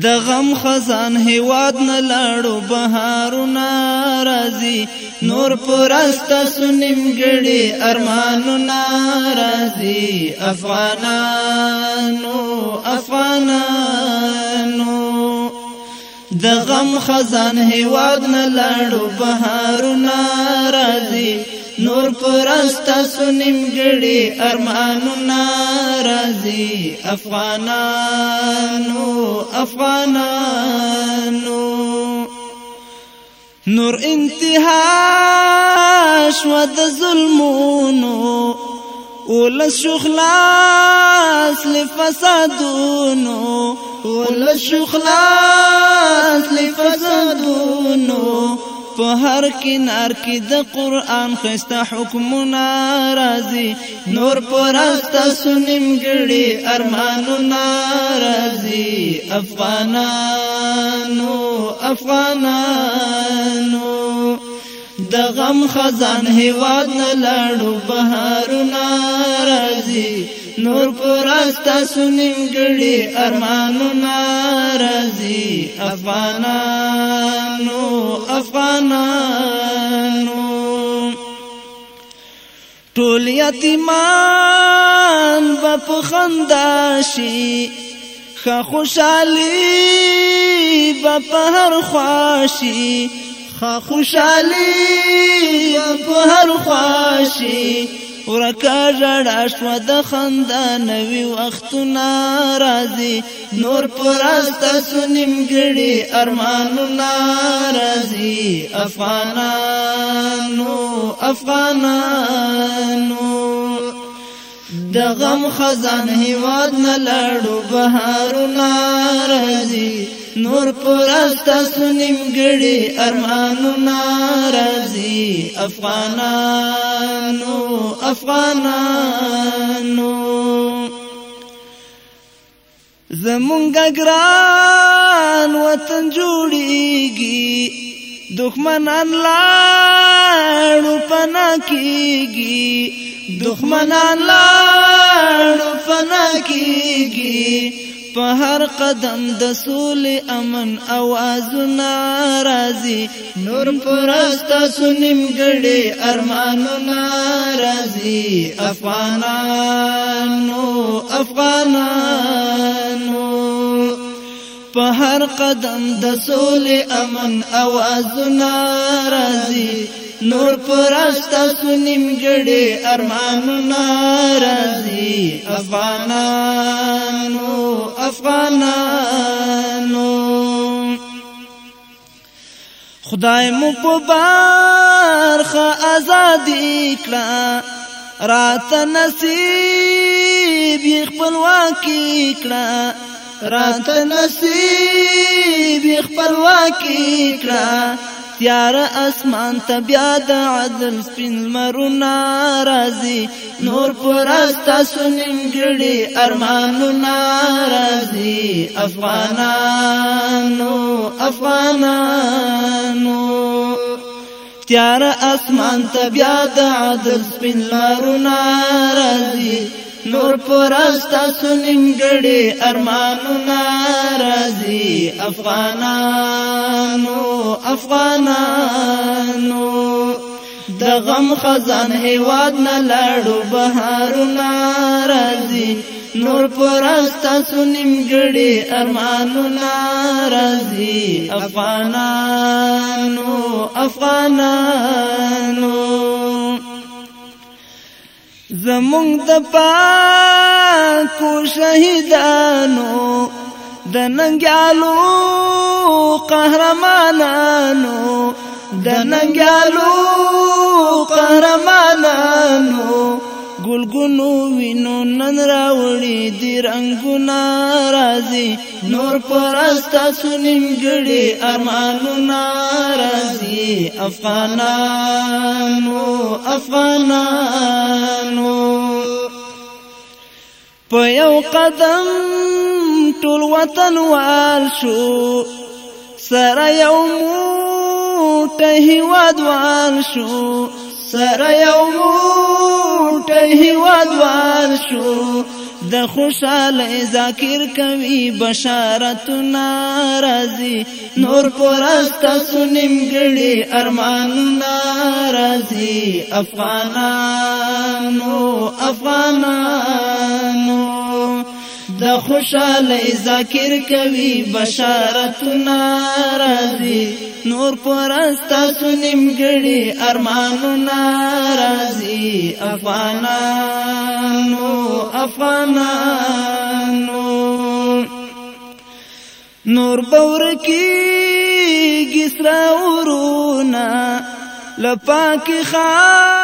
د غم خزان هواد نه لاړو بهارونه راځي نور پرسته سنیم ګړي ارمانونه راځي افغانانو افغانان د غم خزان هیواد نه لاړو بهارونه راځي نور پرستا سنیم ګړي ارمانونه راځي افغانانو افغانانو نور انتها شو د ظلمونو ولس شخلاص لفسادونو ولشو خلاص لفسادونو په هر کینار کې د قران خسته حکم ناراضي نور پرستا سنیم ګړي ارمانو ناراضي افغانانو افغانانو د غم خزان هواد نه لاړو بهارو ناراضي نور پرستا سنیم ګړي ارمانونه راځي افغانانو افغانانو ټول یتیمان په خندا شي خا خوشالي په هر خواشي خا خوشالي په هر خواشي ورکا جړا شو د خندا نوي وختونه راځي نور پرستا سنیم ګړي ارمانونه راځي افغانانو افغانانو د غم خزان هیواد نه لړو بهارونه راځي نور پر استا سنیم ګړي ارمانونه راځي افغانانو افغانانو زمونږ ګران وطن جوړیږي دښمنان لاړو پنا کیږي دخمنان لاړو فنا کیږي په هر قدم د سولې امن اوازونه راځي نور پرستا سنیم ګړې ارمانونه راځي افغانانو افغانانو په هر قدم د سولې امن اوازونه راځي نور پرستا سنیم گڑی ارمانو نارازی افغانانو افغانانو خدای مو په بارخ ازادی کړه رات نصیب خپلواکي کړه رات نصیب خپلواکي کړه تیار اسمان ته بیا د عدل سپین لمرونه راځي نور پر تاسو نیمګړي ارمانونه راځي افغانانو افغانانو تیار اسمان ته بیا د عدل سپین لمرونه راځي نور پرستا سننګړي ارمانونه راځي افغانانو افغانانو د غم خزان هیواد نه لاړو بهارونه راځي نور پرستا سننګړي ارمانونه راځي افغانانو افغانانو زمونږ د پاکو شهیدانو د ننګیالو قهرمانانو د ننګیالو قهرمانانو ګلګونو وینو نن راوړي دی رنگونه راځي نور پرستا سنیم ګړي ارمانونه راځي افغانانو افغانانو په یو قدم ټول وطن وال شو سره یو موټه هیواد وال شو سره یو موټه هیواد وال شو د خوشاله ذکر کوي بشارت ناراضي نور پرست سنیم غړي ارمان ناراضي افغانانو افغانانو د خوشاله ذکر کوي بشارتونه راځي نور پرستا سنمګړي ارمانونه راځي افغانانو افغانانو نور باور کې ګسراورونا لپاک خان